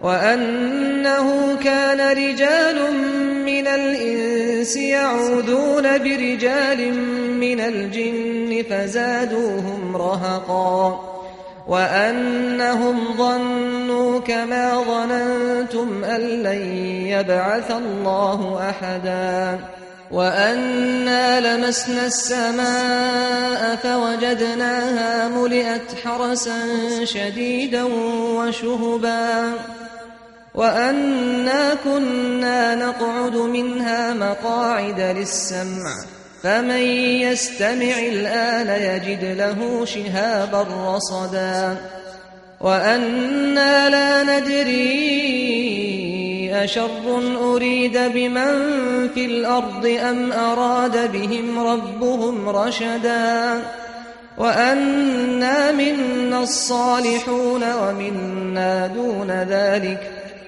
وأنه كان رجال من الإنس يعوذون برجال من الجن فزادوهم رهقا وأنهم ظنوا كما ظننتم أن لن يبعث الله أحدا وأنا لمسنا السماء فوجدناها ملئت حرسا شديدا وشهبا وأنا كنا نقعد منها مقاعد للسمع فمن يستمع الآن يجد له شهابا رصدا وأنا لا ندري أشر أريد بمن في الأرض أم أراد بهم ربهم رشدا وأنا منا الصالحون ومنا دون ذلك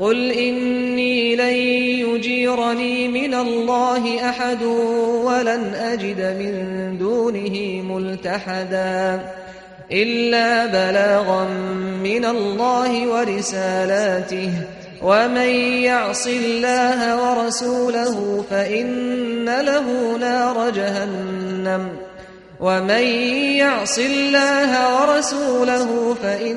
قل إني لن يجيرني من الله أحد ولن أجد من دونه ملتحدا إلا بلاغا من الله ورسالاته ومن يعص الله ورسوله فإن له نار جهنم ومن يعص الله ورسوله فإن